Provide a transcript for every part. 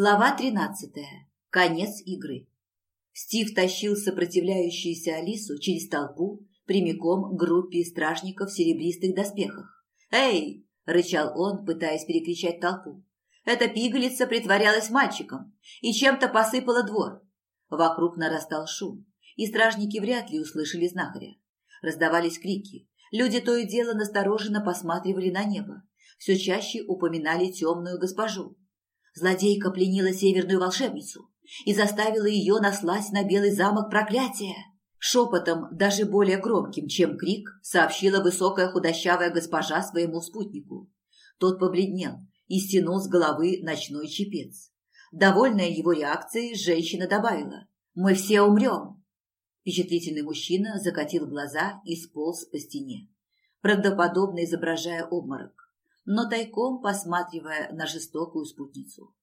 Глава 13. Конец игры. Стив тащил сопротивляющуюся Алису через толпу прямиком к группе стражников в серебристых доспехах. «Эй!» – рычал он, пытаясь перекричать толпу. Эта пигалица притворялась мальчиком и чем-то посыпала двор. Вокруг нарастал шум, и стражники вряд ли услышали знахаря. Раздавались крики. Люди то и дело настороженно посматривали на небо. Все чаще упоминали темную госпожу. Злодейка пленила северную волшебницу и заставила ее наслать на Белый замок проклятие. Шепотом, даже более громким, чем крик, сообщила высокая худощавая госпожа своему спутнику. Тот побледнел и стянул с головы ночной чепец. Довольная его реакцией, женщина добавила «Мы все умрем». Впечатлительный мужчина закатил глаза и сполз по стене, правдоподобно изображая обморок но тайком посматривая на жестокую спутницу.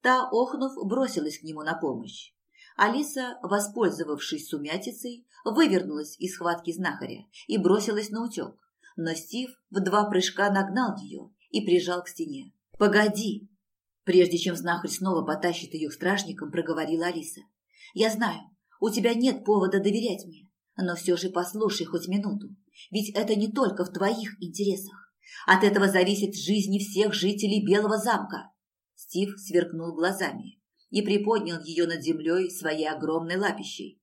Та, охнув, бросилась к нему на помощь. Алиса, воспользовавшись сумятицей, вывернулась из схватки знахаря и бросилась на утек. Но Стив в два прыжка нагнал ее и прижал к стене. «Погоди!» Прежде чем знахарь снова потащит ее к стражникам, проговорила Алиса. «Я знаю, у тебя нет повода доверять мне, но все же послушай хоть минуту, ведь это не только в твоих интересах. От этого зависит жизнь всех жителей Белого замка. Стив сверкнул глазами и приподнял ее над землей своей огромной лапищей.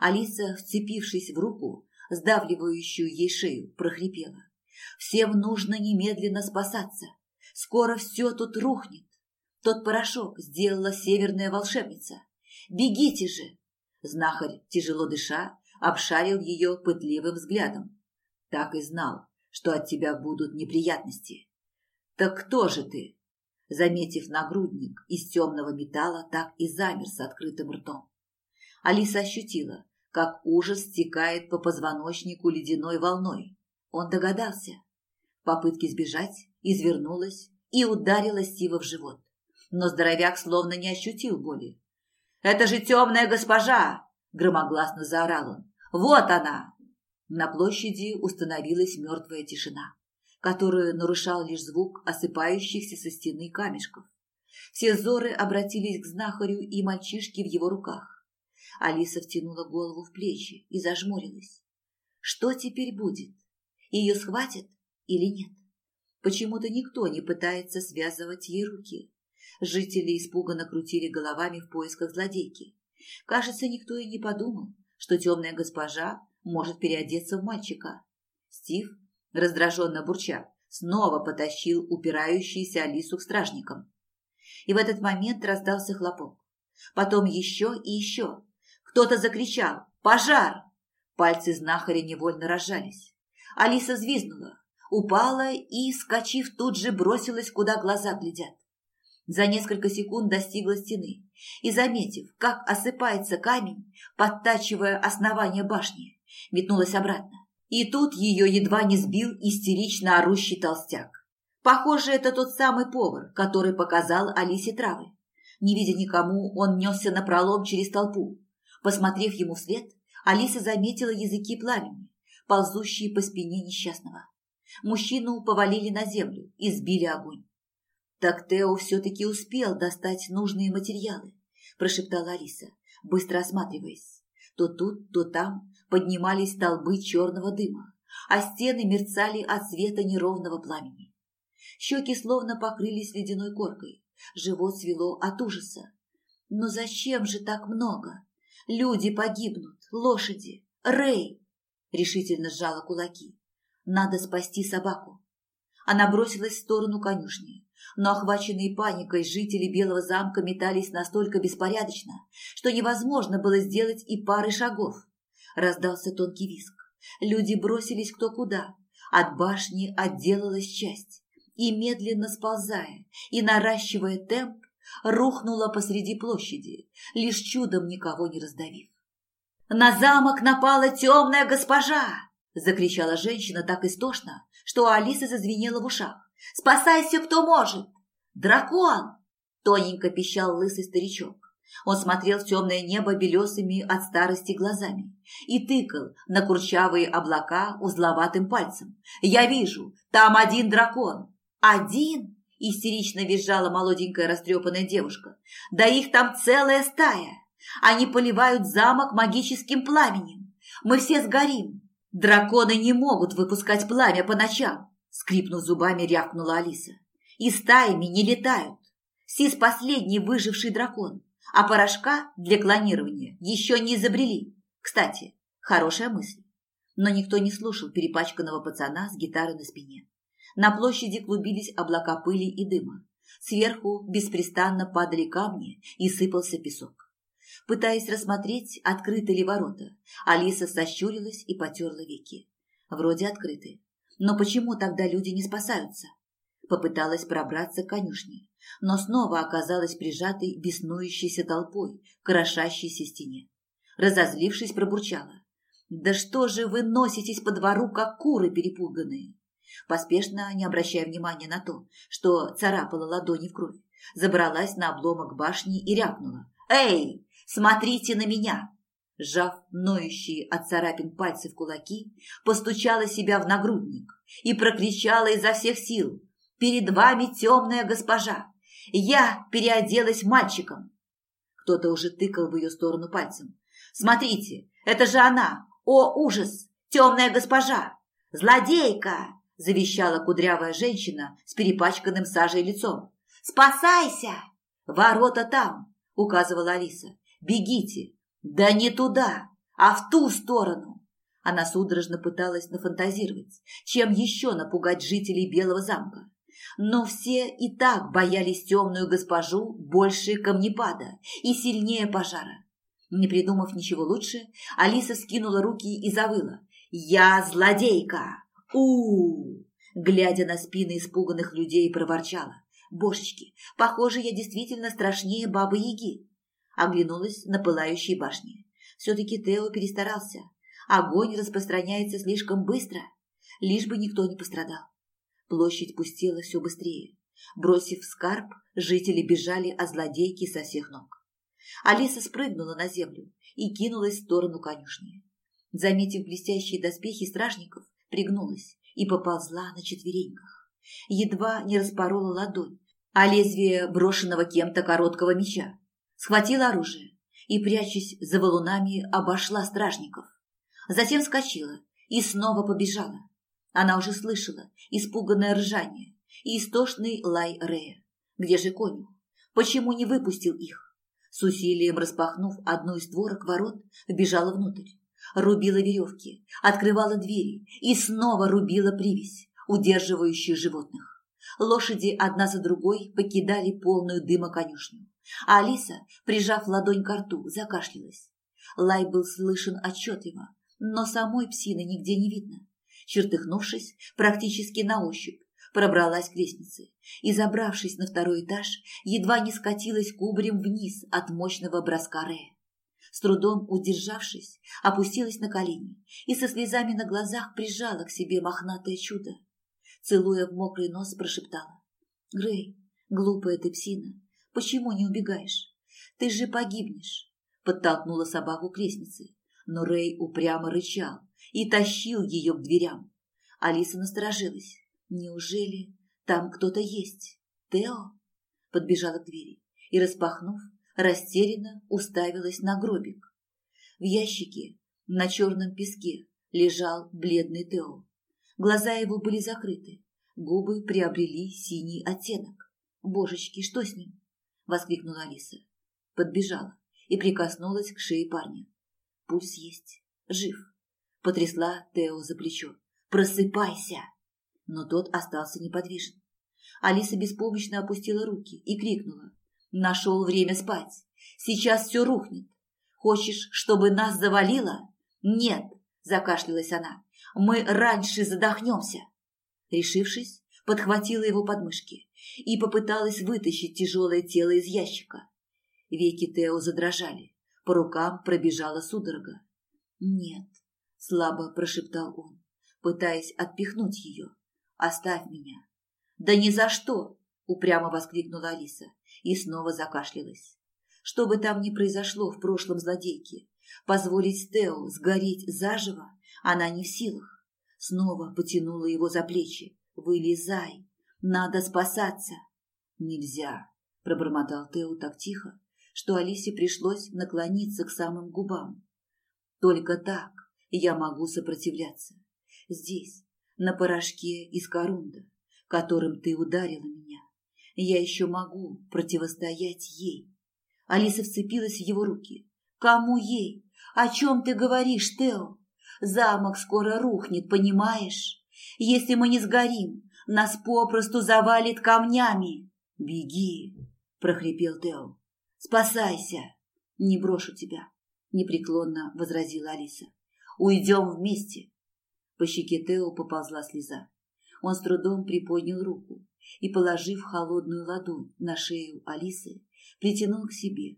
Алиса, вцепившись в руку, сдавливающую ей шею, прохрипела. «Всем нужно немедленно спасаться. Скоро все тут рухнет. Тот порошок сделала северная волшебница. Бегите же!» Знахарь, тяжело дыша, обшарил ее пытливым взглядом. Так и знал, что от тебя будут неприятности. Так кто же ты? Заметив нагрудник из темного металла, так и замер с открытым ртом. Алиса ощутила, как ужас стекает по позвоночнику ледяной волной. Он догадался. В попытке сбежать извернулась и ударила Стива в живот. Но здоровяк словно не ощутил боли. «Это же темная госпожа!» – громогласно заорал он. «Вот она! На площади установилась мертвая тишина, которую нарушал лишь звук осыпающихся со стены камешков. Все взоры обратились к знахарю и мальчишке в его руках. Алиса втянула голову в плечи и зажмурилась. Что теперь будет? Ее схватят или нет? Почему-то никто не пытается связывать ей руки. Жители испуганно крутили головами в поисках злодейки. Кажется, никто и не подумал, что темная госпожа может переодеться в мальчика. Стив, раздраженно бурча, снова потащил упирающуюся Алису к стражникам. И в этот момент раздался хлопок. Потом еще и еще. Кто-то закричал «Пожар!». Пальцы знахаря невольно разжались. Алиса взвизгнула, упала и, скачив, тут же бросилась, куда глаза глядят. За несколько секунд достигла стены и, заметив, как осыпается камень, подтачивая основание башни, метнулась обратно. И тут ее едва не сбил истерично орущий толстяк. Похоже, это тот самый повар, который показал Алисе травы. Не видя никому, он несся напролом через толпу. Посмотрев ему вслед, Алиса заметила языки пламени, ползущие по спине несчастного. Мужчину повалили на землю и сбили огонь. «Так Тео все-таки успел достать нужные материалы», – прошептала Алиса, быстро осматриваясь. То тут, то там поднимались столбы черного дыма, а стены мерцали от света неровного пламени. Щеки словно покрылись ледяной коркой, живот свело от ужаса. Но зачем же так много? Люди погибнут, лошади, Рэй! Решительно сжала кулаки. Надо спасти собаку. Она бросилась в сторону конюшни, но охваченные паникой жители Белого замка метались настолько беспорядочно, что невозможно было сделать и пары шагов. Раздался тонкий виск. Люди бросились кто куда. От башни отделалась часть. И, медленно сползая и наращивая темп, рухнула посреди площади, лишь чудом никого не раздавив. «На замок напала темная госпожа!» – закричала женщина так истошно, что у Алисы зазвенела в ушах. «Спасайся, кто может!» «Дракон!» – тоненько пищал лысый старичок. Он смотрел в темное небо белесыми от старости глазами и тыкал на курчавые облака узловатым пальцем. «Я вижу, там один дракон!» «Один?» – истерично визжала молоденькая растрепанная девушка. «Да их там целая стая! Они поливают замок магическим пламенем! Мы все сгорим! Драконы не могут выпускать пламя по ночам!» Скрипнув зубами, рявкнула Алиса. «И стаями не летают! Сис последний выживший дракон, а порошка для клонирования еще не изобрели. Кстати, хорошая мысль. Но никто не слушал перепачканного пацана с гитарой на спине. На площади клубились облака пыли и дыма. Сверху беспрестанно падали камни и сыпался песок. Пытаясь рассмотреть, открыты ли ворота, Алиса сощурилась и потерла веки. Вроде открыты. Но почему тогда люди не спасаются? Попыталась пробраться к конюшне, но снова оказалась прижатой беснующейся толпой крошащейся стене. Разозлившись, пробурчала. «Да что же вы носитесь по двору, как куры перепуганные?» Поспешно, не обращая внимания на то, что царапала ладони в кровь, забралась на обломок башни и рявкнула. «Эй, смотрите на меня!» Сжав ноющие от царапин пальцы в кулаки, постучала себя в нагрудник и прокричала изо всех сил. «Перед вами темная госпожа! Я переоделась мальчиком!» Кто-то уже тыкал в ее сторону пальцем. «Смотрите, это же она! О, ужас! Темная госпожа! Злодейка!» завещала кудрявая женщина с перепачканным сажей лицом. «Спасайся! Ворота там!» – указывала Алиса. «Бегите! Да не туда, а в ту сторону!» Она судорожно пыталась нафантазировать, чем еще напугать жителей Белого замка. Но все и так боялись темную госпожу больше камнепада и сильнее пожара. Не придумав ничего лучше, Алиса скинула руки и завыла. «Я злодейка! у, Глядя на спины испуганных людей, проворчала. «Божечки, похоже, я действительно страшнее бабы-яги!» Оглянулась на пылающие башни. Все-таки Тео перестарался. Огонь распространяется слишком быстро, лишь бы никто не пострадал. Площадь пустела все быстрее. Бросив скарб, жители бежали от злодейки со всех ног. Алиса спрыгнула на землю и кинулась в сторону конюшни. Заметив блестящие доспехи стражников, пригнулась и поползла на четвереньках. Едва не распорола ладонь, а лезвие брошенного кем-то короткого меча. Схватила оружие и, прячась за валунами, обошла стражников. Затем вскочила и снова побежала. Она уже слышала испуганное ржание и истошный лай Рея. Где же конюх? Почему не выпустил их? С усилием распахнув одну из створок ворот, вбежала внутрь рубила веревки, открывала двери и снова рубила привязь, удерживающую животных. Лошади одна за другой покидали полную дыма конюшню, а Алиса, прижав ладонь к рту, закашлялась. Лай был слышен отчетливо, но самой псины нигде не видно. Чертыхнувшись, практически на ощупь, пробралась к лестнице и, забравшись на второй этаж, едва не скатилась кубарем вниз от мощного броска Рея. С трудом удержавшись, опустилась на колени и со слезами на глазах прижала к себе мохнатое чудо. Целуя в мокрый нос, прошептала. «Грей, глупая ты псина, почему не убегаешь? Ты же погибнешь!» Подтолкнула собаку к лестнице, но Рэй упрямо рычал и тащил ее к дверям. Алиса насторожилась. «Неужели там кто-то есть? Тео?» Подбежала к двери и, распахнув, растерянно уставилась на гробик. В ящике на черном песке лежал бледный Тео. Глаза его были закрыты, губы приобрели синий оттенок. «Божечки, что с ним?» – воскликнула Алиса. Подбежала и прикоснулась к шее парня. «Пульс есть. Жив». Потрясла Тео за плечо. «Просыпайся!» Но тот остался неподвижен. Алиса беспомощно опустила руки и крикнула. Нашел время спать. Сейчас все рухнет. Хочешь, чтобы нас завалило? Нет, закашлялась она. Мы раньше задохнемся. Решившись, подхватила его подмышки и попыталась вытащить тяжелое тело из ящика. Веки Тео задрожали, по рукам пробежала судорога. «Нет», — слабо прошептал он, пытаясь отпихнуть ее. «Оставь меня». «Да ни за что!» — упрямо воскликнула Алиса и снова закашлялась. Что бы там ни произошло в прошлом злодейке, позволить Тео сгореть заживо она не в силах. Снова потянула его за плечи. «Вылезай! Надо спасаться!» Нельзя, пробормотал Тео так тихо, что Алисе пришлось наклониться к самым губам. Только так я могу сопротивляться. Здесь, на порошке из корунда, которым ты ударила меня, я еще могу противостоять ей. Алиса вцепилась в его руки. Кому ей? О чем ты говоришь, Тео? Замок скоро рухнет, понимаешь? Если мы не сгорим, нас попросту завалит камнями. Беги, прохрипел Тео. Спасайся. Не брошу тебя, непреклонно возразила Алиса. Уйдем вместе. По щеке Тео поползла слеза. Он с трудом приподнял руку и, положив холодную ладонь на шею Алисы, притянул к себе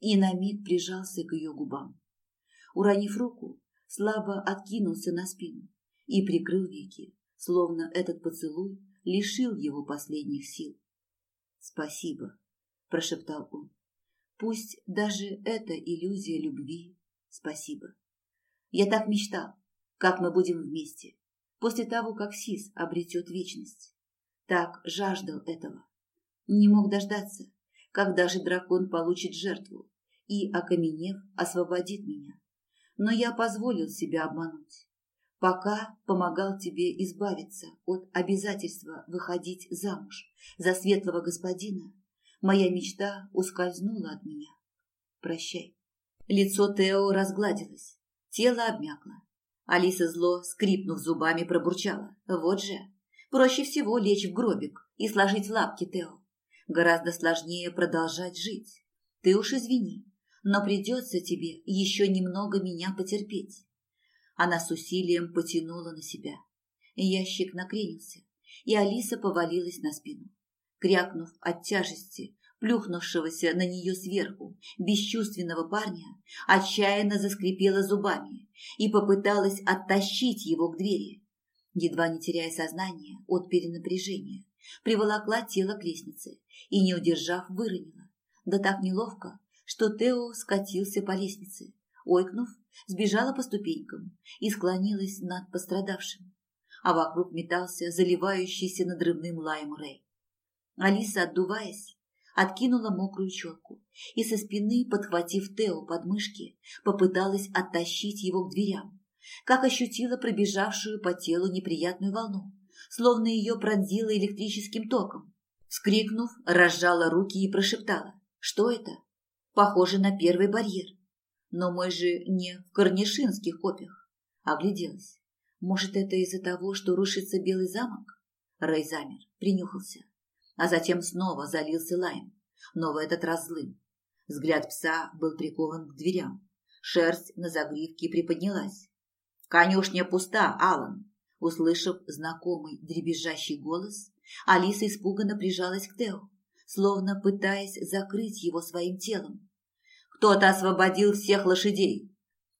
и на миг прижался к ее губам. Уронив руку, слабо откинулся на спину и прикрыл веки, словно этот поцелуй лишил его последних сил. «Спасибо», – прошептал он. «Пусть даже это иллюзия любви. Спасибо. Я так мечтал, как мы будем вместе, после того, как Сис обретет вечность. Так жаждал этого. Не мог дождаться, когда же дракон получит жертву и, окаменев, освободит меня. Но я позволил себя обмануть. Пока помогал тебе избавиться от обязательства выходить замуж за светлого господина, моя мечта ускользнула от меня. Прощай. Лицо Тео разгладилось, тело обмякло. Алиса зло, скрипнув зубами, пробурчала. Вот же, проще всего лечь в гробик и сложить лапки Тео. Гораздо сложнее продолжать жить. Ты уж извини, но придется тебе еще немного меня потерпеть. Она с усилием потянула на себя. Ящик накренился, и Алиса повалилась на спину. Крякнув от тяжести, плюхнувшегося на нее сверху, бесчувственного парня, отчаянно заскрипела зубами и попыталась оттащить его к двери. Едва не теряя сознание от перенапряжения, приволокла тело к лестнице и, не удержав, выронила. Да так неловко, что Тео скатился по лестнице. Ойкнув, сбежала по ступенькам и склонилась над пострадавшим. А вокруг метался заливающийся надрывным лаем Рэй. Алиса, отдуваясь, откинула мокрую челку и со спины, подхватив Тео под мышки, попыталась оттащить его к дверям, как ощутила пробежавшую по телу неприятную волну, словно ее пронзило электрическим током. Вскрикнув, разжала руки и прошептала. «Что это?» «Похоже на первый барьер. Но мы же не в Корнишинских копиях». Огляделась. «Может, это из-за того, что рушится Белый замок?» Рэй замер, принюхался, а затем снова залился лаем, но в этот раз злым. Взгляд пса был прикован к дверям. Шерсть на загривке приподнялась. «Конюшня пуста, Алан!» Услышав знакомый дребезжащий голос, Алиса испуганно прижалась к Тео, словно пытаясь закрыть его своим телом. «Кто-то освободил всех лошадей!»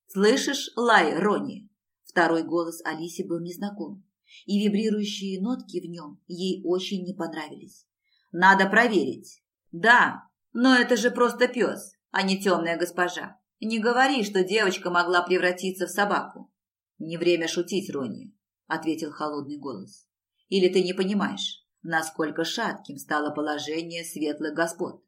«Слышишь, лай, Рони?» Второй голос Алисе был незнаком, и вибрирующие нотки в нем ей очень не понравились. «Надо проверить». «Да, но это же просто пес, а не темная госпожа. Не говори, что девочка могла превратиться в собаку». «Не время шутить, Рони ответил холодный голос. Или ты не понимаешь, насколько шатким стало положение светлых господ?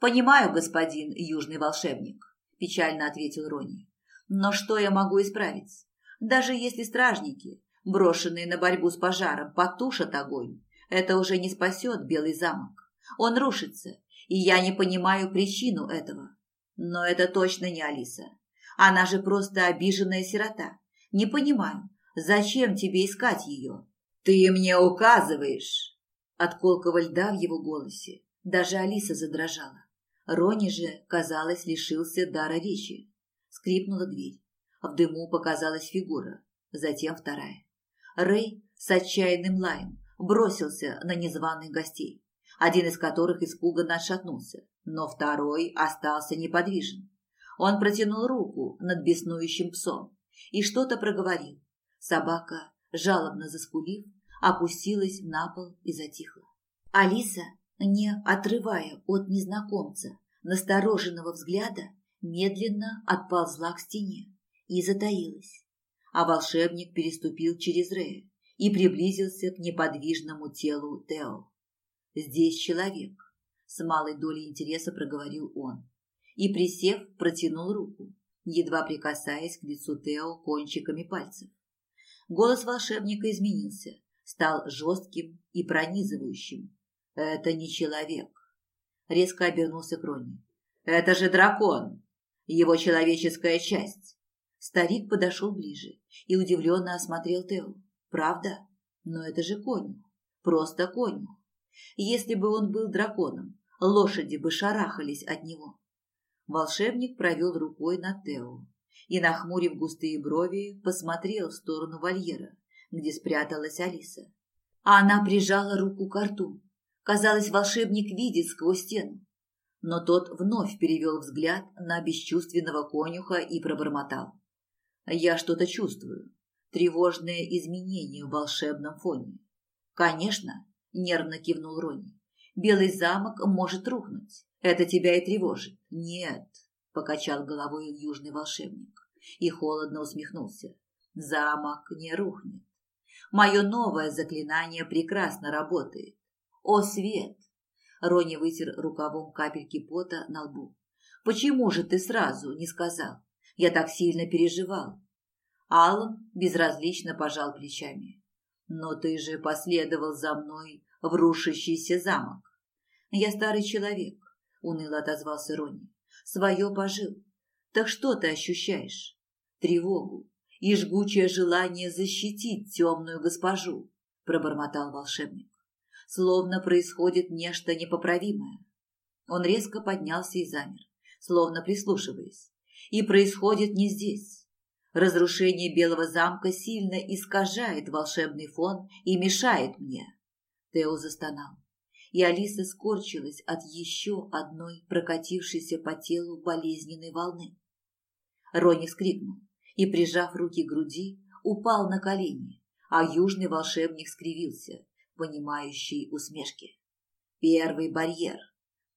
Понимаю, господин южный волшебник, печально ответил Рони. Но что я могу исправить? Даже если стражники, брошенные на борьбу с пожаром, потушат огонь, это уже не спасет Белый замок. Он рушится, и я не понимаю причину этого. Но это точно не Алиса. Она же просто обиженная сирота. Не понимаю, Зачем тебе искать ее? Ты мне указываешь. От колкого льда в его голосе даже Алиса задрожала. Рони же, казалось, лишился дара речи. Скрипнула дверь. В дыму показалась фигура, затем вторая. Рэй с отчаянным лаем бросился на незваных гостей, один из которых испуганно отшатнулся, но второй остался неподвижен. Он протянул руку над беснующим псом и что-то проговорил, Собака, жалобно заскулив, опустилась на пол и затихла. Алиса, не отрывая от незнакомца настороженного взгляда, медленно отползла к стене и затаилась. А волшебник переступил через Рея и приблизился к неподвижному телу Тео. здесь человек. С малой долей интереса проговорил он. И, присев, протянул руку, едва прикасаясь к лицу Тео кончиками пальцев. Голос волшебника изменился, стал жестким и пронизывающим. «Это не человек!» Резко обернулся к Ронни. «Это же дракон! Его человеческая часть!» Старик подошел ближе и удивленно осмотрел Тео. «Правда? Но это же конюх. Просто конюх. Если бы он был драконом, лошади бы шарахались от него». Волшебник провел рукой на Тео и, нахмурив густые брови, посмотрел в сторону вольера, где спряталась Алиса. А она прижала руку к рту. Казалось, волшебник видит сквозь стену. Но тот вновь перевел взгляд на бесчувственного конюха и пробормотал. «Я что-то чувствую. Тревожное изменение в волшебном фоне». «Конечно», — нервно кивнул Рони. «Белый замок может рухнуть. Это тебя и тревожит». «Нет», — покачал головой южный волшебник и холодно усмехнулся. «Замок не рухнет. Мое новое заклинание прекрасно работает. О, свет!» Рони вытер рукавом капельки пота на лбу. «Почему же ты сразу не сказал? Я так сильно переживал». Аллан безразлично пожал плечами. «Но ты же последовал за мной в рушащийся замок». «Я старый человек», — уныло отозвался Рони. «Свое пожил. Так что ты ощущаешь? Тревогу и жгучее желание защитить темную госпожу, пробормотал волшебник. Словно происходит нечто непоправимое. Он резко поднялся и замер, словно прислушиваясь. И происходит не здесь. Разрушение Белого замка сильно искажает волшебный фон и мешает мне. Тео застонал, и Алиса скорчилась от еще одной прокатившейся по телу болезненной волны. Рони вскрикнул и, прижав руки к груди, упал на колени, а южный волшебник скривился, понимающий усмешки. Первый барьер.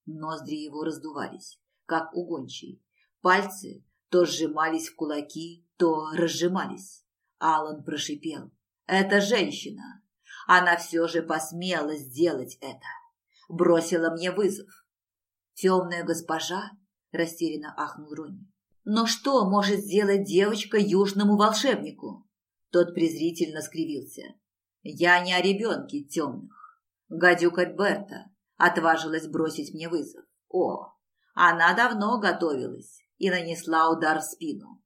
Ноздри его раздувались, как у гончей. Пальцы то сжимались в кулаки, то разжимались. Алан прошипел. «Это женщина. Она все же посмела сделать это. Бросила мне вызов». «Темная госпожа?» – растерянно ахнул Ронни. Но что может сделать девочка южному волшебнику? Тот презрительно скривился. Я не о ребенке темных. Гадюка Берта отважилась бросить мне вызов. О, она давно готовилась и нанесла удар в спину.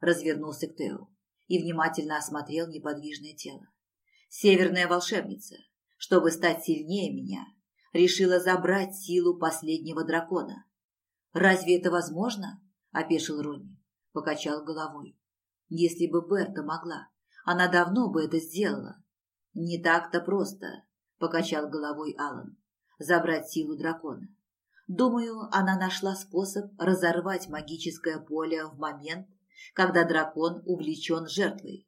Развернулся к Тео и внимательно осмотрел неподвижное тело. Северная волшебница, чтобы стать сильнее меня, решила забрать силу последнего дракона. Разве это возможно? – опешил Ронни. Покачал головой. «Если бы Берта могла, она давно бы это сделала». «Не так-то просто», – покачал головой Алан. «Забрать силу дракона. Думаю, она нашла способ разорвать магическое поле в момент, когда дракон увлечен жертвой.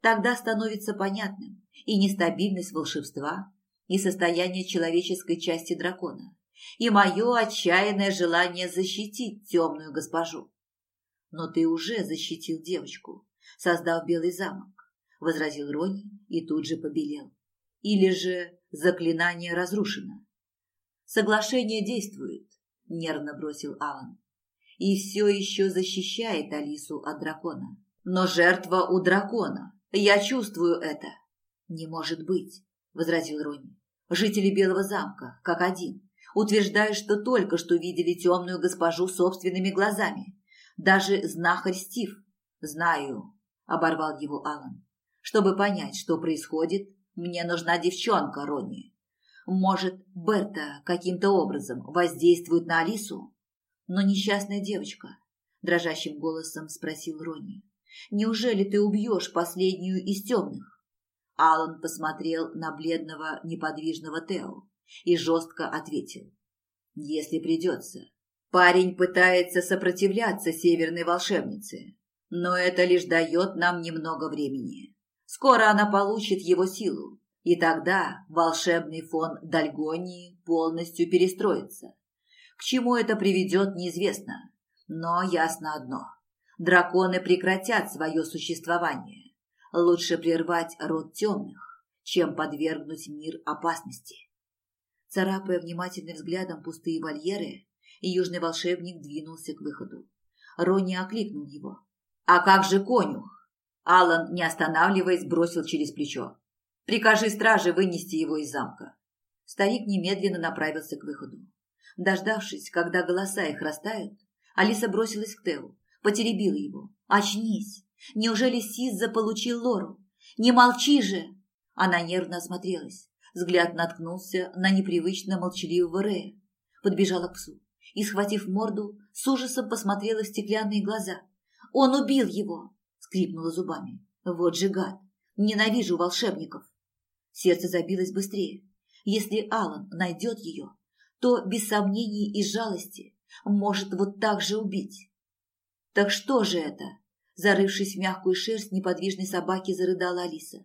Тогда становится понятным и нестабильность волшебства, и состояние человеческой части дракона и мое отчаянное желание защитить темную госпожу. Но ты уже защитил девочку, создав белый замок, возразил Рони и тут же побелел. Или же заклинание разрушено. Соглашение действует, нервно бросил Алан. И все еще защищает Алису от дракона. Но жертва у дракона. Я чувствую это. Не может быть, возразил Рони. Жители Белого замка, как один, утверждая, что только что видели темную госпожу собственными глазами. Даже знахарь Стив. Знаю, оборвал его Алан. Чтобы понять, что происходит, мне нужна девчонка Ронни. Может, Берта каким-то образом воздействует на Алису? Но несчастная девочка, дрожащим голосом спросил Ронни. Неужели ты убьешь последнюю из темных? Алан посмотрел на бледного неподвижного Тео и жестко ответил. «Если придется. Парень пытается сопротивляться северной волшебнице, но это лишь дает нам немного времени. Скоро она получит его силу, и тогда волшебный фон Дальгонии полностью перестроится. К чему это приведет, неизвестно, но ясно одно. Драконы прекратят свое существование. Лучше прервать род темных, чем подвергнуть мир опасности. Царапая внимательным взглядом пустые вольеры, южный волшебник двинулся к выходу. Ронни окликнул его. «А как же конюх?» Алан, не останавливаясь, бросил через плечо. «Прикажи страже вынести его из замка». Старик немедленно направился к выходу. Дождавшись, когда голоса их растают, Алиса бросилась к Тео, потеребила его. «Очнись! Неужели Сиз заполучил Лору? Не молчи же!» Она нервно осмотрелась. Взгляд наткнулся на непривычно молчаливого Рея. Подбежала к псу и, схватив морду, с ужасом посмотрела в стеклянные глаза. «Он убил его!» – скрипнула зубами. «Вот же гад! Ненавижу волшебников!» Сердце забилось быстрее. Если Алан найдет ее, то, без сомнений и жалости, может вот так же убить. «Так что же это?» Зарывшись в мягкую шерсть неподвижной собаки, зарыдала Алиса.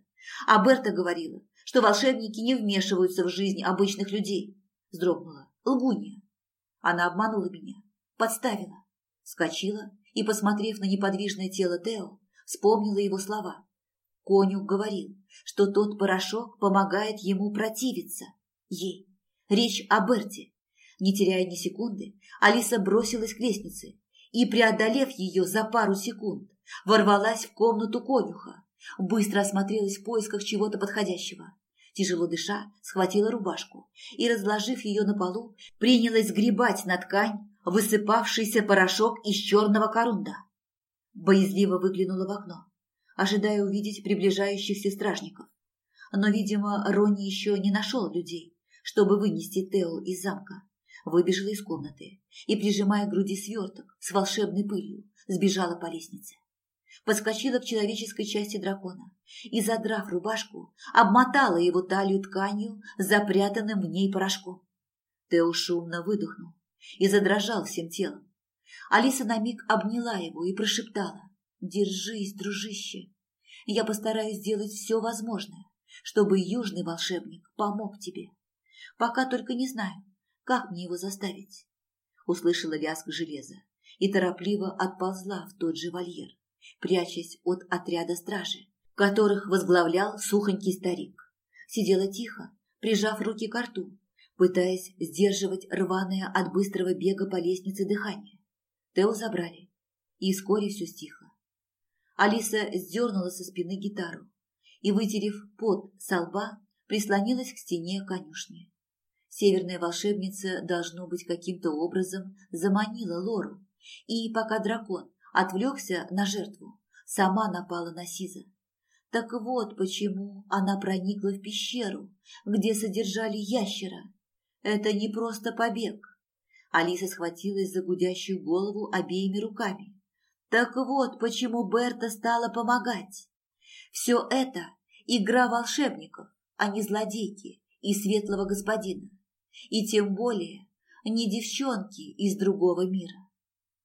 А Берта говорила, что волшебники не вмешиваются в жизнь обычных людей. Вздрогнула. Лгунья. Она обманула меня. Подставила. Скочила и, посмотрев на неподвижное тело Тео, вспомнила его слова. Конюх говорил, что тот порошок помогает ему противиться. Ей. Речь о Берте. Не теряя ни секунды, Алиса бросилась к лестнице и, преодолев ее за пару секунд, ворвалась в комнату конюха. Быстро осмотрелась в поисках чего-то подходящего. Тяжело дыша, схватила рубашку и, разложив ее на полу, принялась сгребать на ткань высыпавшийся порошок из черного корунда. Боязливо выглянула в окно, ожидая увидеть приближающихся стражников. Но, видимо, Рони еще не нашел людей, чтобы вынести Тео из замка. Выбежала из комнаты и, прижимая к груди сверток с волшебной пылью, сбежала по лестнице подскочила к человеческой части дракона и, задрав рубашку, обмотала его талию тканью, запрятанным в ней порошком. Тео шумно выдохнул и задрожал всем телом. Алиса на миг обняла его и прошептала «Держись, дружище, я постараюсь сделать все возможное, чтобы южный волшебник помог тебе. Пока только не знаю, как мне его заставить». Услышала лязг железа и торопливо отползла в тот же вольер прячась от отряда стражи, которых возглавлял сухонький старик. Сидела тихо, прижав руки к рту, пытаясь сдерживать рваное от быстрого бега по лестнице дыхание. Тео забрали, и вскоре все стихло. Алиса сдернула со спины гитару и, вытерев пот со лба, прислонилась к стене конюшни. Северная волшебница, должно быть, каким-то образом заманила Лору, и пока дракон отвлекся на жертву, сама напала на Сиза. Так вот почему она проникла в пещеру, где содержали ящера. Это не просто побег. Алиса схватилась за гудящую голову обеими руками. Так вот почему Берта стала помогать. Все это игра волшебников, а не злодейки и светлого господина. И тем более не девчонки из другого мира.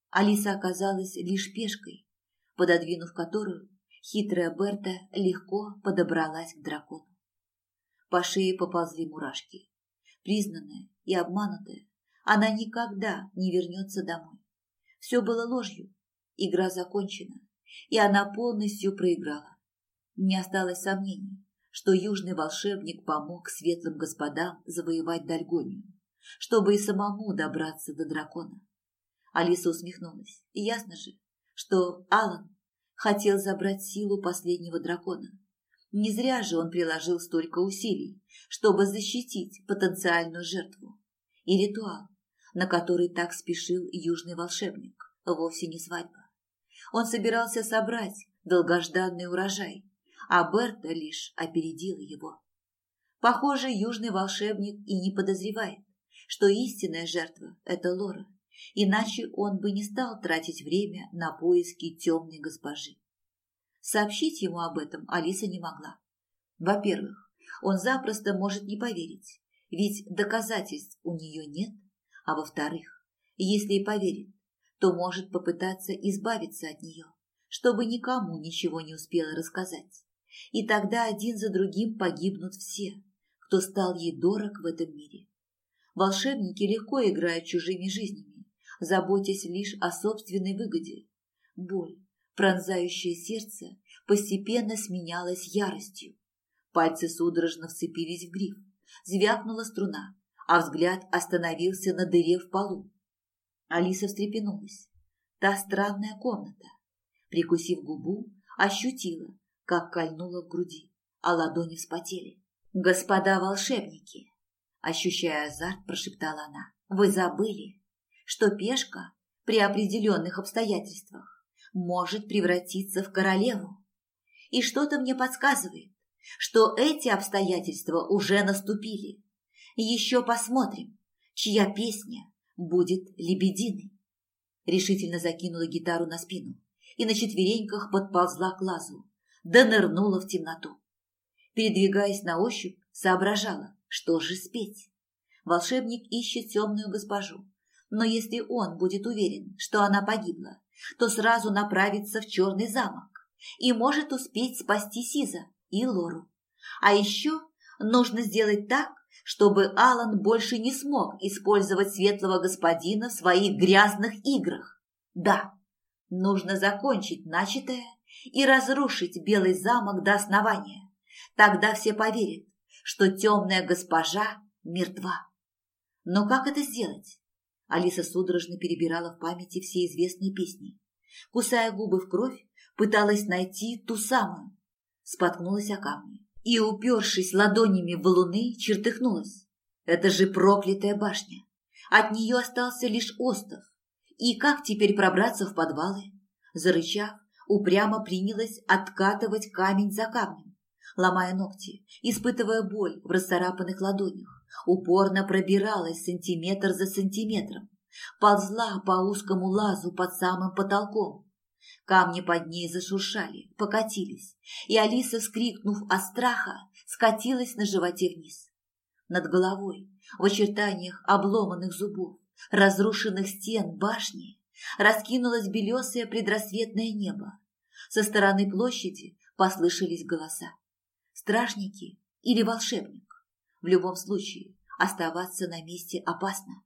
Алиса оказалась лишь пешкой, пододвинув которую хитрая Берта легко подобралась к дракону. По шее поползли мурашки. Признанная и обманутая, она никогда не вернется домой. Все было ложью, игра закончена, и она полностью проиграла. Не осталось сомнений, что южный волшебник помог светлым господам завоевать Дальгонию, чтобы и самому добраться до дракона. Алиса усмехнулась. И ясно же, что Алан хотел забрать силу последнего дракона. Не зря же он приложил столько усилий, чтобы защитить потенциальную жертву. И ритуал, на который так спешил южный волшебник, вовсе не свадьба. Он собирался собрать долгожданный урожай, а Берта лишь опередила его. Похоже, южный волшебник и не подозревает, что истинная жертва – это Лора иначе он бы не стал тратить время на поиски темной госпожи. Сообщить ему об этом Алиса не могла. Во-первых, он запросто может не поверить, ведь доказательств у нее нет, а во-вторых, если и поверит, то может попытаться избавиться от нее, чтобы никому ничего не успела рассказать. И тогда один за другим погибнут все, кто стал ей дорог в этом мире. Волшебники легко играют чужими жизнями, заботясь лишь о собственной выгоде. Боль, пронзающая сердце, постепенно сменялась яростью. Пальцы судорожно вцепились в гриф. Звякнула струна, а взгляд остановился на дыре в полу. Алиса встрепенулась. Та странная комната. Прикусив губу, ощутила, как кольнула в груди, а ладони вспотели. «Господа волшебники!» Ощущая азарт, прошептала она. «Вы забыли, что пешка при определенных обстоятельствах может превратиться в королеву? И что-то мне подсказывает, что эти обстоятельства уже наступили. Еще посмотрим, чья песня будет лебединой. Решительно закинула гитару на спину и на четвереньках подползла к лазу, да нырнула в темноту. Передвигаясь на ощупь, соображала, что же спеть. Волшебник ищет темную госпожу, но если он будет уверен, что она погибла, то сразу направится в черный замок и может успеть спасти Сиза и Лору. А еще нужно сделать так, чтобы Алан больше не смог использовать светлого господина в своих грязных играх. Да, нужно закончить начатое и разрушить Белый замок до основания. Тогда все поверят, что темная госпожа мертва. Но как это сделать? Алиса судорожно перебирала в памяти все известные песни. Кусая губы в кровь, пыталась найти ту самую. Споткнулась о камни и, упершись ладонями в валуны, чертыхнулась. Это же проклятая башня. От нее остался лишь остов. И как теперь пробраться в подвалы? Зарычав, упрямо принялась откатывать камень за камнем, ломая ногти, испытывая боль в расцарапанных ладонях, упорно пробиралась сантиметр за сантиметром, ползла по узкому лазу под самым потолком, Камни под ней зашуршали, покатились, и Алиса, вскрикнув от страха, скатилась на животе вниз. Над головой, в очертаниях обломанных зубов, разрушенных стен башни, раскинулось белесое предрассветное небо. Со стороны площади послышались голоса. Стражники или волшебник. В любом случае, оставаться на месте опасно.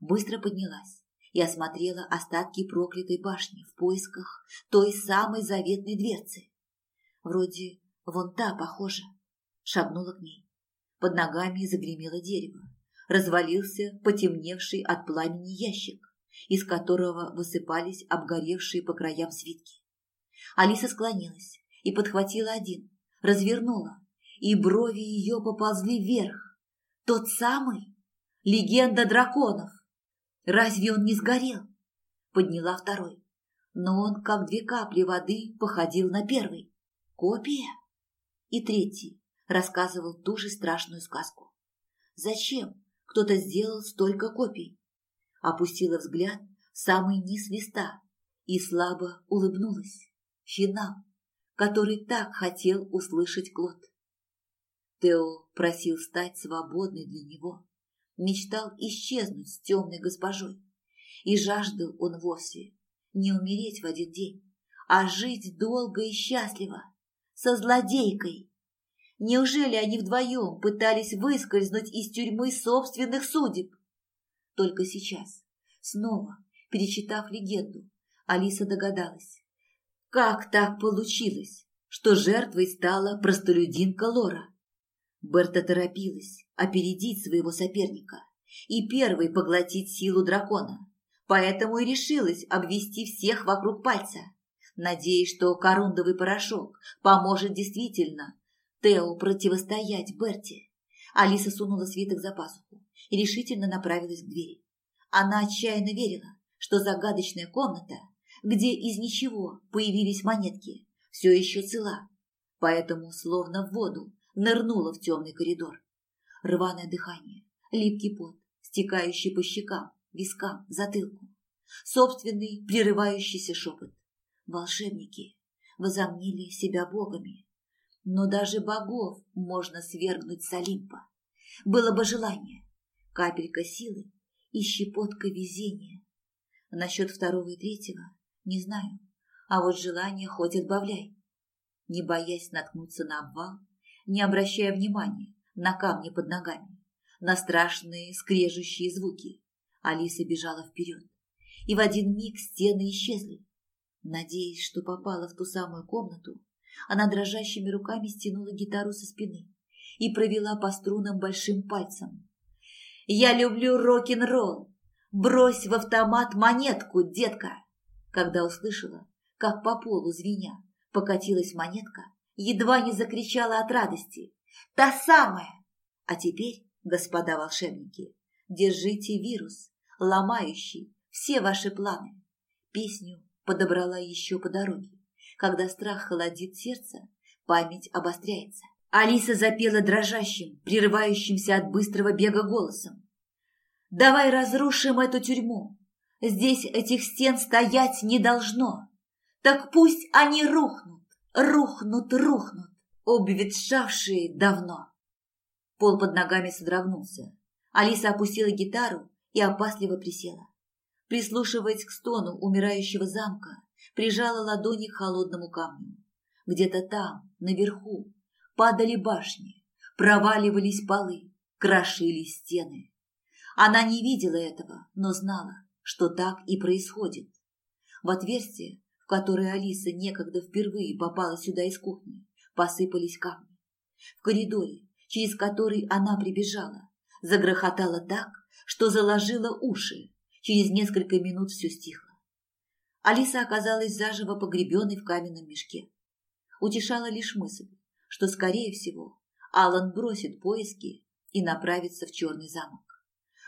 Быстро поднялась и осмотрела остатки проклятой башни в поисках той самой заветной дверцы. Вроде вон та похожа. Шагнула к ней. Под ногами загремело дерево. Развалился потемневший от пламени ящик, из которого высыпались обгоревшие по краям свитки. Алиса склонилась и подхватила один, развернула, и брови ее поползли вверх. Тот самый? Легенда драконов! Разве он не сгорел? Подняла второй. Но он, как две капли воды, походил на первый. Копия? И третий рассказывал ту же страшную сказку. Зачем кто-то сделал столько копий? Опустила взгляд в самый низ листа и слабо улыбнулась. Финал, который так хотел услышать Клод. Тео просил стать свободной для него мечтал исчезнуть с темной госпожой. И жаждал он вовсе не умереть в один день, а жить долго и счастливо, со злодейкой. Неужели они вдвоем пытались выскользнуть из тюрьмы собственных судеб? Только сейчас, снова перечитав легенду, Алиса догадалась, как так получилось, что жертвой стала простолюдинка Лора. Берта торопилась опередить своего соперника и первой поглотить силу дракона, поэтому и решилась обвести всех вокруг пальца, надеясь, что корундовый порошок поможет действительно Тео противостоять Берте. Алиса сунула свиток за пазуху и решительно направилась к двери. Она отчаянно верила, что загадочная комната, где из ничего появились монетки, все еще цела, поэтому, словно в воду, нырнула в темный коридор. Рваное дыхание, липкий пот, стекающий по щекам, вискам, затылку. Собственный прерывающийся шепот. Волшебники возомнили себя богами. Но даже богов можно свергнуть с Олимпа. Было бы желание, капелька силы и щепотка везения. Насчет второго и третьего не знаю, а вот желание хоть отбавляй. Не боясь наткнуться на обвал, не обращая внимания на камни под ногами, на страшные скрежущие звуки. Алиса бежала вперед, и в один миг стены исчезли. Надеясь, что попала в ту самую комнату, она дрожащими руками стянула гитару со спины и провела по струнам большим пальцем. Я люблю рок-н-ролл. Брось в автомат монетку, детка. Когда услышала, как по полу звеня покатилась монетка, едва не закричала от радости. Та самая! А теперь, господа волшебники, держите вирус, ломающий все ваши планы. Песню подобрала еще по дороге. Когда страх холодит сердце, память обостряется. Алиса запела дрожащим, прерывающимся от быстрого бега голосом. «Давай разрушим эту тюрьму. Здесь этих стен стоять не должно. Так пусть они рухнут, рухнут, рухнут, обветшавшие давно». Пол под ногами содрогнулся. Алиса опустила гитару и опасливо присела. Прислушиваясь к стону умирающего замка, прижала ладони к холодному камню. Где-то там, наверху, падали башни, проваливались полы, крошились стены. Она не видела этого, но знала, что так и происходит. В отверстие, в которое Алиса некогда впервые попала сюда из кухни, посыпались камни. В коридоре, через который она прибежала, загрохотало так, что заложило уши. Через несколько минут все стихло. Алиса оказалась заживо погребенной в каменном мешке. Утешала лишь мысль, что, скорее всего, Алан бросит поиски и направится в Черный замок.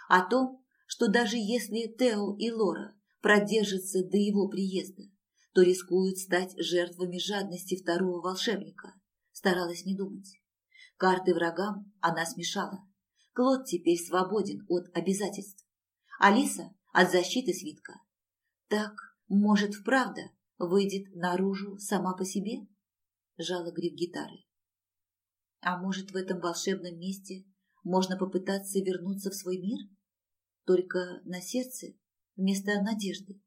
О том, что даже если Тео и Лора продержатся до его приезда, то рискуют стать жертвами жадности второго волшебника, старалась не думать. Карты врагам она смешала. Клод теперь свободен от обязательств. Алиса от защиты свитка. Так, может, вправда выйдет наружу сама по себе? Жала гриф гитары. А может, в этом волшебном месте можно попытаться вернуться в свой мир? Только на сердце вместо надежды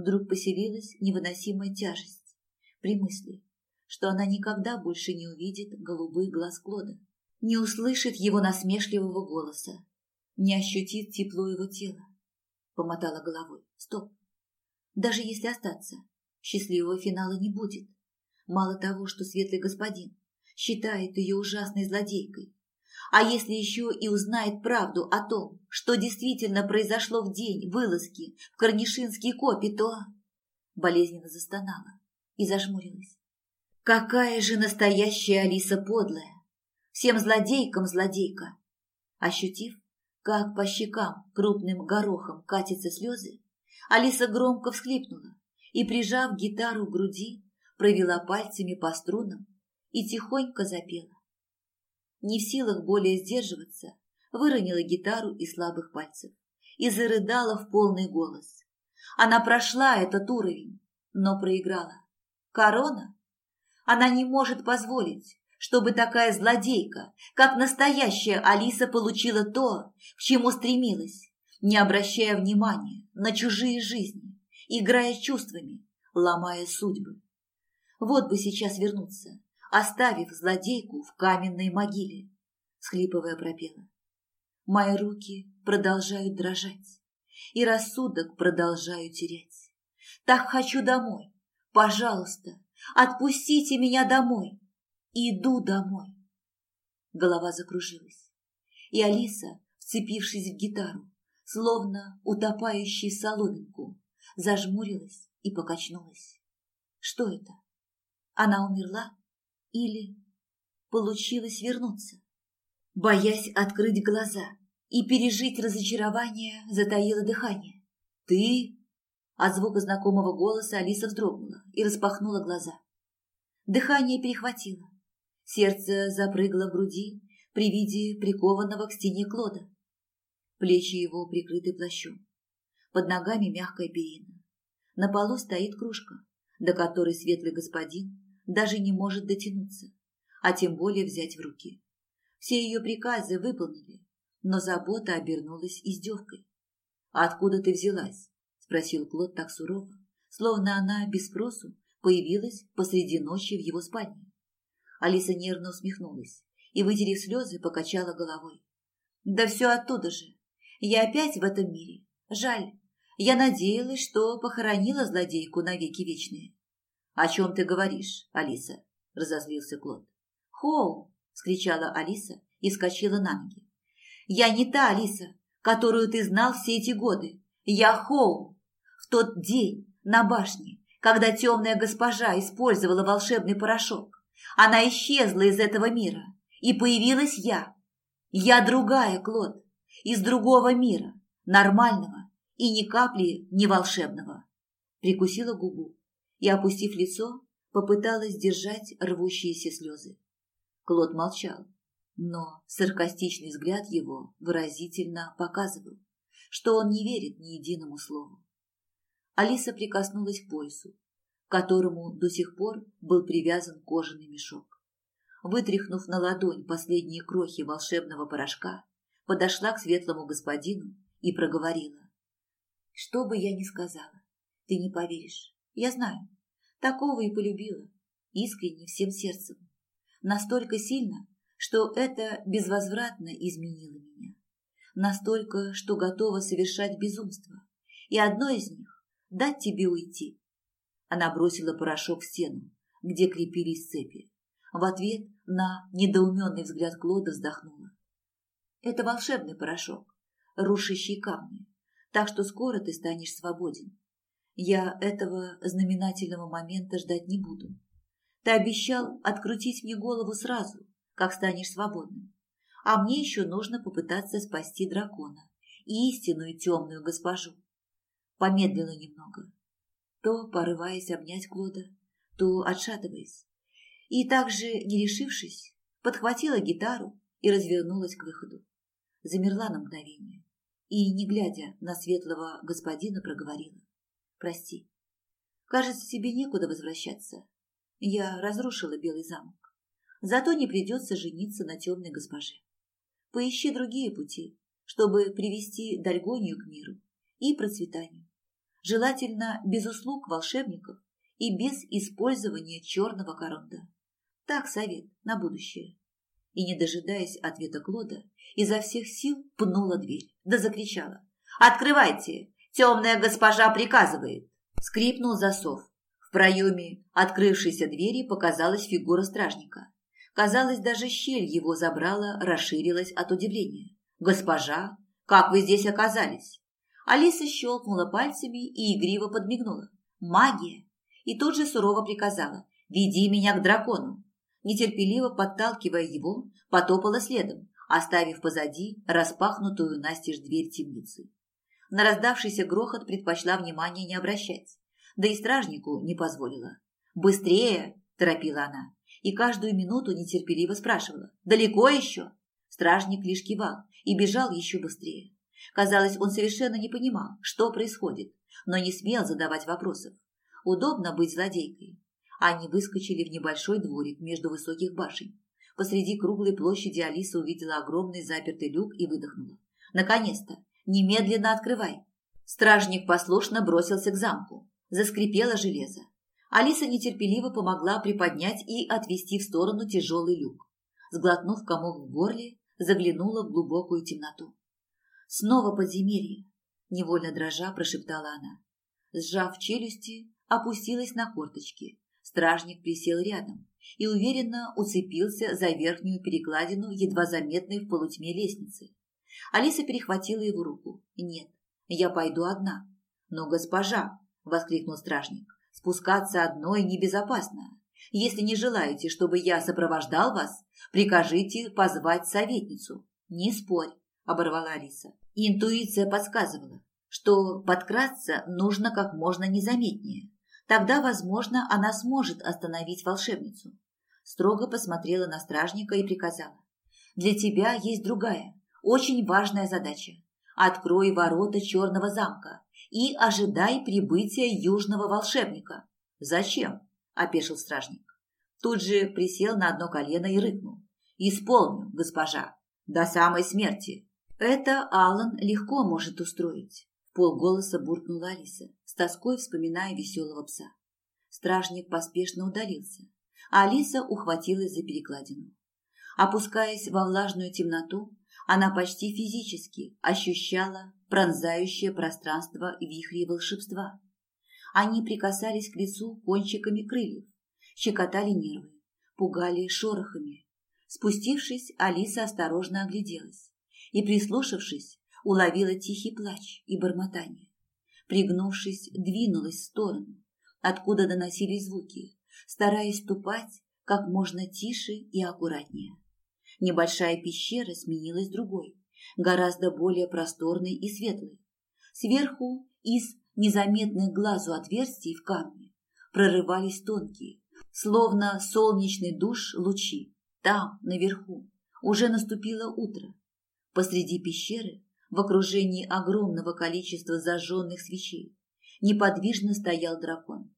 вдруг поселилась невыносимая тяжесть при мысли, что она никогда больше не увидит голубых глаз Клода, не услышит его насмешливого голоса, не ощутит тепло его тела. Помотала головой. Стоп. Даже если остаться, счастливого финала не будет. Мало того, что светлый господин считает ее ужасной злодейкой. А если еще и узнает правду о том, что действительно произошло в день вылазки в Корнишинский копи, то... Болезненно застонала и зажмурилась. Какая же настоящая Алиса подлая! Всем злодейкам злодейка! Ощутив, как по щекам крупным горохом катятся слезы, Алиса громко всхлипнула и, прижав гитару к груди, провела пальцами по струнам и тихонько запела. Не в силах более сдерживаться, выронила гитару из слабых пальцев и зарыдала в полный голос. Она прошла этот уровень, но проиграла. Корона? Она не может позволить, чтобы такая злодейка, как настоящая Алиса, получила то, к чему стремилась, не обращая внимания на чужие жизни, играя чувствами, ломая судьбы. Вот бы сейчас вернуться, оставив злодейку в каменной могиле, схлипывая пропела. Мои руки продолжают дрожать, и рассудок продолжаю терять. Так хочу домой. Пожалуйста, отпустите меня домой. Иду домой. Голова закружилась, и Алиса, вцепившись в гитару, словно утопающий соломинку, зажмурилась и покачнулась. Что это? Она умерла? Или получилось вернуться? Боясь открыть глаза и пережить разочарование, затаила дыхание. «Ты?» От звука знакомого голоса Алиса вздрогнула и распахнула глаза. Дыхание перехватило. Сердце запрыгало в груди при виде прикованного к стене Клода. Плечи его прикрыты плащом. Под ногами мягкая перина. На полу стоит кружка, до которой светлый господин даже не может дотянуться, а тем более взять в руки. Все ее приказы выполнили, но забота обернулась издевкой. «А откуда ты взялась?» – спросил Клод так сурово, словно она без спросу появилась посреди ночи в его спальне. Алиса нервно усмехнулась и, вытерев слезы, покачала головой. «Да все оттуда же. Я опять в этом мире. Жаль. Я надеялась, что похоронила злодейку навеки вечные. «О чем ты говоришь, Алиса?» – разозлился Клод. «Хоу!» – скричала Алиса и вскочила на ноги. «Я не та Алиса, которую ты знал все эти годы. Я Хоу. В тот день на башне, когда темная госпожа использовала волшебный порошок, она исчезла из этого мира, и появилась я. Я другая, Клод, из другого мира, нормального и ни капли не волшебного. Прикусила губу и, опустив лицо, попыталась сдержать рвущиеся слезы. Клод молчал, но саркастичный взгляд его выразительно показывал, что он не верит ни единому слову. Алиса прикоснулась к поясу, к которому до сих пор был привязан кожаный мешок. Вытряхнув на ладонь последние крохи волшебного порошка, подошла к светлому господину и проговорила. «Что бы я ни сказала, ты не поверишь. Я знаю. Такого и полюбила. Искренне, всем сердцем. Настолько сильно, что это безвозвратно изменило меня. Настолько, что готова совершать безумство. И одно из них – дать тебе уйти. Она бросила порошок в стену, где крепились цепи. В ответ на недоуменный взгляд Клода вздохнула. Это волшебный порошок, рушащий камни, так что скоро ты станешь свободен. Я этого знаменательного момента ждать не буду. Ты обещал открутить мне голову сразу, как станешь свободным. А мне еще нужно попытаться спасти дракона и истинную темную госпожу. Помедлила немного, то порываясь обнять Клода, то отшатываясь. И также, не решившись, подхватила гитару и развернулась к выходу. Замерла на мгновение и, не глядя на светлого господина, проговорила. «Прости. Кажется, тебе некуда возвращаться. Я разрушила Белый замок. Зато не придется жениться на темной госпоже. Поищи другие пути, чтобы привести Дальгонию к миру и процветанию. Желательно без услуг волшебников и без использования черного коронда. Так совет на будущее. И, не дожидаясь ответа Клода, изо всех сил пнула дверь, да закричала. «Открывайте! Темная госпожа приказывает!» Скрипнул засов. В проеме открывшейся двери показалась фигура стражника. Казалось, даже щель его забрала, расширилась от удивления. «Госпожа, как вы здесь оказались?» Алиса щелкнула пальцами и игриво подмигнула. «Магия!» И тут же сурово приказала. «Веди меня к дракону!» Нетерпеливо подталкивая его, потопала следом, оставив позади распахнутую настежь дверь темницы. На раздавшийся грохот предпочла внимания не обращать, да и стражнику не позволила. «Быстрее!» – торопила она и каждую минуту нетерпеливо спрашивала «Далеко еще?». Стражник лишь кивал и бежал еще быстрее. Казалось, он совершенно не понимал, что происходит, но не смел задавать вопросов. Удобно быть злодейкой. Они выскочили в небольшой дворик между высоких башен. Посреди круглой площади Алиса увидела огромный запертый люк и выдохнула. «Наконец-то! Немедленно открывай!» Стражник послушно бросился к замку. Заскрипело железо. Алиса нетерпеливо помогла приподнять и отвести в сторону тяжелый люк. Сглотнув комок в горле, заглянула в глубокую темноту. «Снова подземелье!» – невольно дрожа прошептала она. Сжав челюсти, опустилась на корточки. Стражник присел рядом и уверенно уцепился за верхнюю перекладину едва заметной в полутьме лестницы. Алиса перехватила его руку. «Нет, я пойду одна». «Но госпожа!» – воскликнул стражник. Спускаться одной небезопасно. Если не желаете, чтобы я сопровождал вас, прикажите позвать советницу. Не спорь, оборвала Алиса. Интуиция подсказывала, что подкрасться нужно как можно незаметнее. Тогда, возможно, она сможет остановить волшебницу. Строго посмотрела на стражника и приказала. Для тебя есть другая, очень важная задача. Открой ворота черного замка и ожидай прибытия южного волшебника. Зачем? опешил стражник. Тут же присел на одно колено и рыкнул. Исполню, госпожа, до самой смерти. Это Алан легко может устроить. В полголоса буркнула Алиса, с тоской вспоминая веселого пса. Стражник поспешно удалился, а Алиса ухватилась за перекладину. Опускаясь во влажную темноту, она почти физически ощущала пронзающее пространство вихри волшебства. Они прикасались к лицу кончиками крыльев, щекотали нервы, пугали шорохами. Спустившись, Алиса осторожно огляделась и, прислушавшись, уловила тихий плач и бормотание. Пригнувшись, двинулась в сторону, откуда доносились звуки, стараясь ступать как можно тише и аккуратнее. Небольшая пещера сменилась другой, гораздо более просторной и светлой. Сверху из незаметных глазу отверстий в камне прорывались тонкие, словно солнечный душ лучи. Там, наверху, уже наступило утро. Посреди пещеры, в окружении огромного количества зажженных свечей, неподвижно стоял дракон.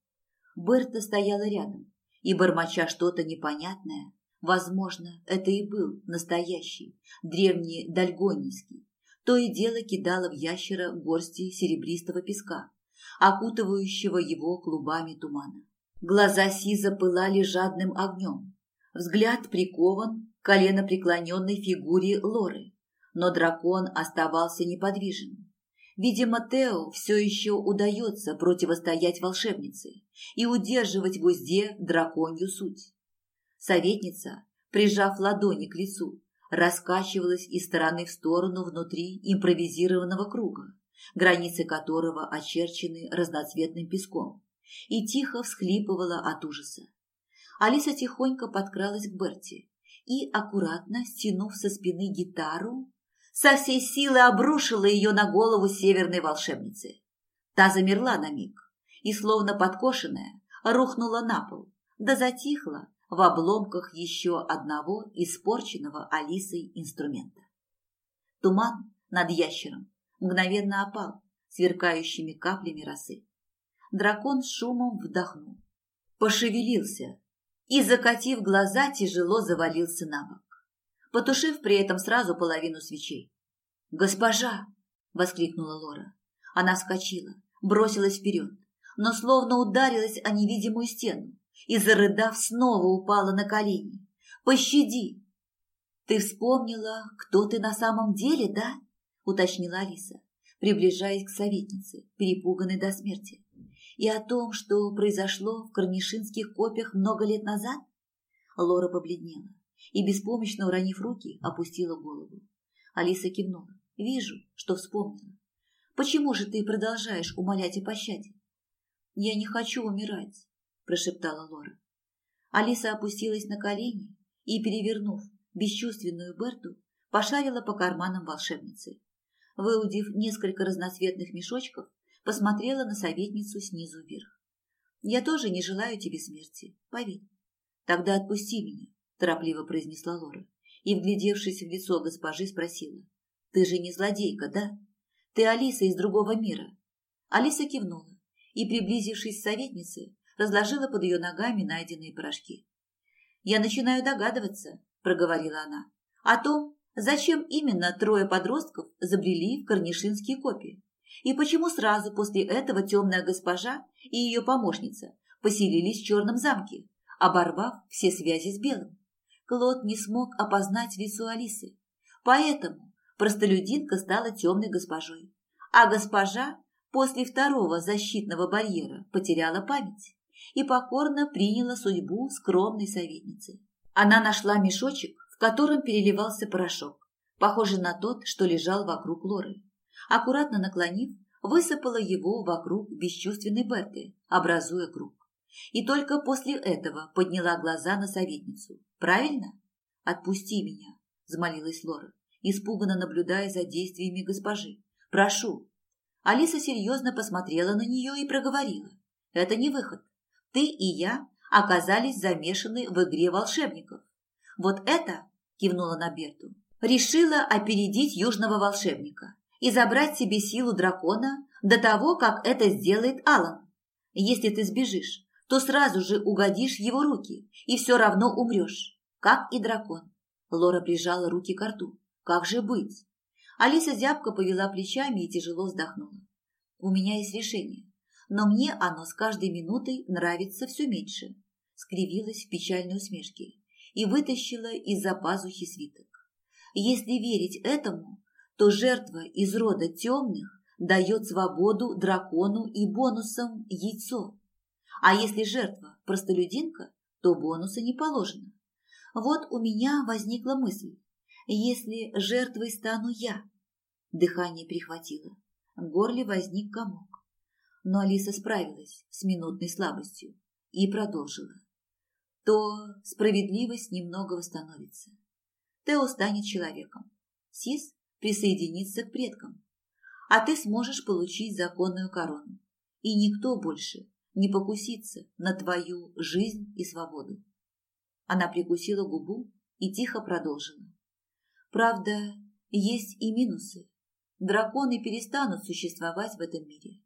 Берта стояла рядом и, бормоча что-то непонятное, возможно, это и был настоящий, древний дальгонийский, то и дело кидала в ящера горсти серебристого песка, окутывающего его клубами тумана. Глаза Сиза пылали жадным огнем. Взгляд прикован к коленопреклоненной фигуре Лоры, но дракон оставался неподвижен. Видимо, Тео все еще удается противостоять волшебнице и удерживать в узде драконью суть. Советница, прижав ладони к лицу, раскачивалась из стороны в сторону внутри импровизированного круга, границы которого очерчены разноцветным песком, и тихо всхлипывала от ужаса. Алиса тихонько подкралась к Берти и, аккуратно стянув со спины гитару, со всей силы обрушила ее на голову северной волшебницы. Та замерла на миг и, словно подкошенная, рухнула на пол, да затихла в обломках еще одного испорченного Алисой инструмента. Туман над ящером мгновенно опал сверкающими каплями росы. Дракон шумом вдохнул, пошевелился и, закатив глаза, тяжело завалился на бок потушив при этом сразу половину свечей. «Госпожа!» – воскликнула Лора. Она вскочила, бросилась вперед, но словно ударилась о невидимую стену и, зарыдав, снова упала на колени. «Пощади!» «Ты вспомнила, кто ты на самом деле, да?» – уточнила Алиса, приближаясь к советнице, перепуганной до смерти. «И о том, что произошло в корнишинских копиях много лет назад?» Лора побледнела и, беспомощно уронив руки, опустила голову. Алиса кивнула. «Вижу, что вспомнила. Почему же ты продолжаешь умолять о пощаде?» «Я не хочу умирать», – прошептала Лора. Алиса опустилась на колени и, перевернув бесчувственную Берту, пошарила по карманам волшебницы. Выудив несколько разноцветных мешочков, посмотрела на советницу снизу вверх. «Я тоже не желаю тебе смерти, поверь. Тогда отпусти меня, торопливо произнесла Лора и, вглядевшись в лицо госпожи, спросила. «Ты же не злодейка, да? Ты Алиса из другого мира?» Алиса кивнула и, приблизившись к советнице, разложила под ее ногами найденные порошки. «Я начинаю догадываться», – проговорила она, – «о том, зачем именно трое подростков забрели в корнишинские копии, и почему сразу после этого темная госпожа и ее помощница поселились в черном замке, оборвав все связи с белым. Клод не смог опознать лицо Алисы. Поэтому простолюдинка стала темной госпожой. А госпожа после второго защитного барьера потеряла память и покорно приняла судьбу скромной советницы. Она нашла мешочек, в котором переливался порошок, похожий на тот, что лежал вокруг Лоры. Аккуратно наклонив, высыпала его вокруг бесчувственной Берты, образуя круг. И только после этого подняла глаза на советницу. «Правильно? Отпусти меня», – взмолилась Лора, испуганно наблюдая за действиями госпожи. «Прошу». Алиса серьезно посмотрела на нее и проговорила. «Это не выход. Ты и я оказались замешаны в игре волшебников. Вот это, кивнула на Берту, решила опередить южного волшебника и забрать себе силу дракона до того, как это сделает Алан. Если ты сбежишь, то сразу же угодишь его руки и все равно умрешь, как и дракон. Лора прижала руки к рту. Как же быть? Алиса зябко повела плечами и тяжело вздохнула. У меня есть решение, но мне оно с каждой минутой нравится все меньше. Скривилась в печальной усмешке и вытащила из-за пазухи свиток. Если верить этому, то жертва из рода темных дает свободу дракону и бонусом яйцо. А если жертва простолюдинка, то бонуса не положено. Вот у меня возникла мысль, если жертвой стану я, Дыхание перехватило. В горле возник комок. Но Алиса справилась с минутной слабостью и продолжила. То справедливость немного восстановится. Тео станет человеком. Сис присоединится к предкам. А ты сможешь получить законную корону. И никто больше не покусится на твою жизнь и свободу. Она прикусила губу и тихо продолжила. Правда, есть и минусы. Драконы перестанут существовать в этом мире.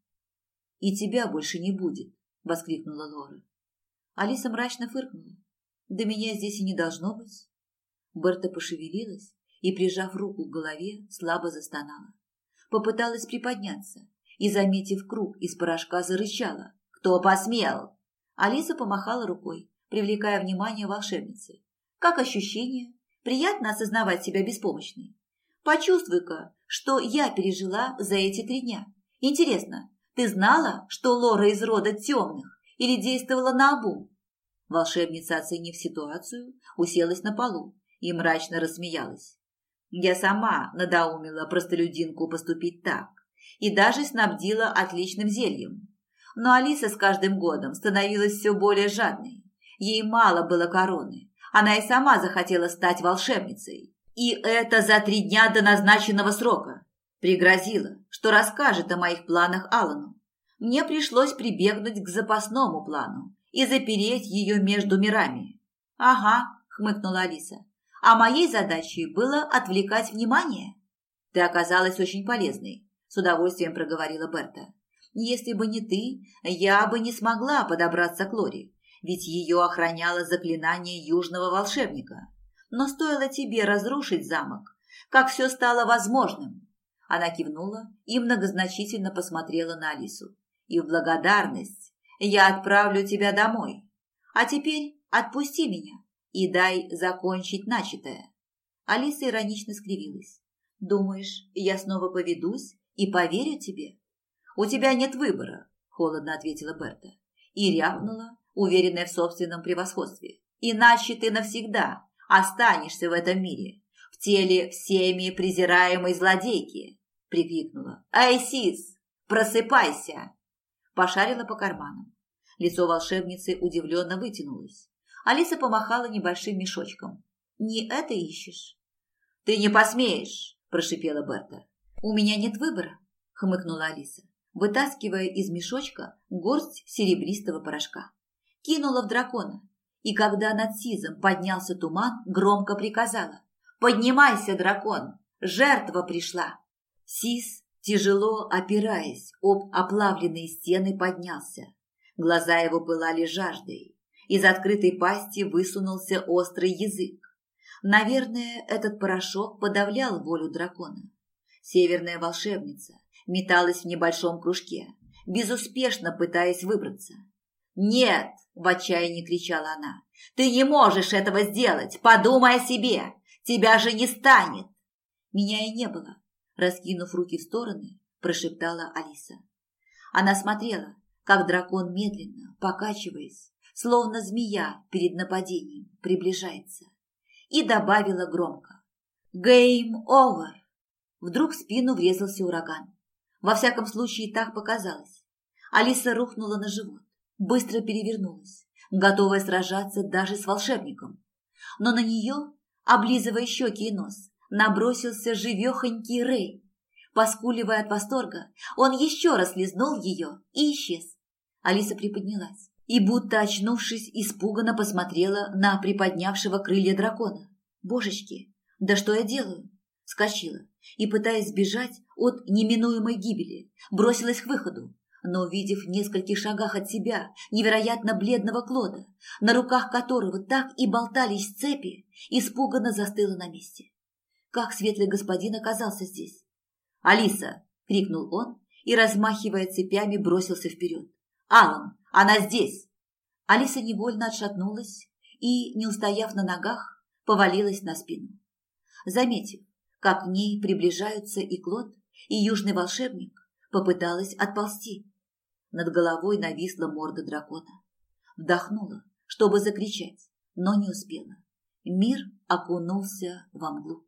И тебя больше не будет, воскликнула Лора. Алиса мрачно фыркнула. Да меня здесь и не должно быть. Берта пошевелилась и, прижав руку к голове, слабо застонала. Попыталась приподняться и, заметив круг из порошка, зарычала. «Кто посмел?» Алиса помахала рукой, привлекая внимание волшебницы. «Как ощущение? Приятно осознавать себя беспомощной. Почувствуй-ка, что я пережила за эти три дня. Интересно, ты знала, что Лора из рода темных или действовала наобум?» Волшебница, оценив ситуацию, уселась на полу и мрачно рассмеялась. «Я сама надоумила простолюдинку поступить так и даже снабдила отличным зельем. Но Алиса с каждым годом становилась все более жадной. Ей мало было короны. Она и сама захотела стать волшебницей. И это за три дня до назначенного срока. Пригрозила, что расскажет о моих планах Алану. Мне пришлось прибегнуть к запасному плану и запереть ее между мирами. «Ага», – хмыкнула Алиса. «А моей задачей было отвлекать внимание». «Ты оказалась очень полезной», – с удовольствием проговорила Берта. Если бы не ты, я бы не смогла подобраться к Лори, ведь ее охраняло заклинание южного волшебника. Но стоило тебе разрушить замок, как все стало возможным. Она кивнула и многозначительно посмотрела на Алису. И в благодарность я отправлю тебя домой. А теперь отпусти меня и дай закончить начатое. Алиса иронично скривилась. Думаешь, я снова поведусь и поверю тебе? «У тебя нет выбора», – холодно ответила Берта. И рявкнула, уверенная в собственном превосходстве. «Иначе ты навсегда останешься в этом мире, теле всеми презираемой злодейки», – прикрикнула. «Эй, Сис, просыпайся!» Пошарила по карманам. Лицо волшебницы удивленно вытянулось. Алиса помахала небольшим мешочком. «Не это ищешь?» «Ты не посмеешь!» – прошипела Берта. «У меня нет выбора», – хмыкнула Алиса вытаскивая из мешочка горсть серебристого порошка. Кинула в дракона, и когда над Сизом поднялся туман, громко приказала «Поднимайся, дракон! Жертва пришла!» Сиз, тяжело опираясь об оплавленные стены, поднялся. Глаза его пылали жаждой. Из открытой пасти высунулся острый язык. Наверное, этот порошок подавлял волю дракона. Северная волшебница, металась в небольшом кружке, безуспешно пытаясь выбраться. «Нет!» – в отчаянии кричала она. «Ты не можешь этого сделать! Подумай о себе! Тебя же не станет!» Меня и не было, раскинув руки в стороны, прошептала Алиса. Она смотрела, как дракон медленно, покачиваясь, словно змея перед нападением, приближается, и добавила громко. «Гейм овер!» Вдруг в спину врезался ураган. Во всяком случае, так показалось. Алиса рухнула на живот, быстро перевернулась, готовая сражаться даже с волшебником. Но на нее, облизывая щеки и нос, набросился живехонький Рэй. Поскуливая от восторга, он еще раз лизнул ее и исчез. Алиса приподнялась и, будто очнувшись, испуганно посмотрела на приподнявшего крылья дракона. «Божечки, да что я делаю?» Скочила и, пытаясь сбежать от неминуемой гибели, бросилась к выходу, но, увидев в нескольких шагах от себя невероятно бледного Клода, на руках которого так и болтались цепи, испуганно застыла на месте. Как светлый господин оказался здесь? «Алиса!» – крикнул он и, размахивая цепями, бросился вперед. «Алан, она здесь!» Алиса невольно отшатнулась и, не устояв на ногах, повалилась на спину. Заметив, как к ней приближаются и Клод, и южный волшебник, попыталась отползти. Над головой нависла морда дракона. Вдохнула, чтобы закричать, но не успела. Мир окунулся во мглу.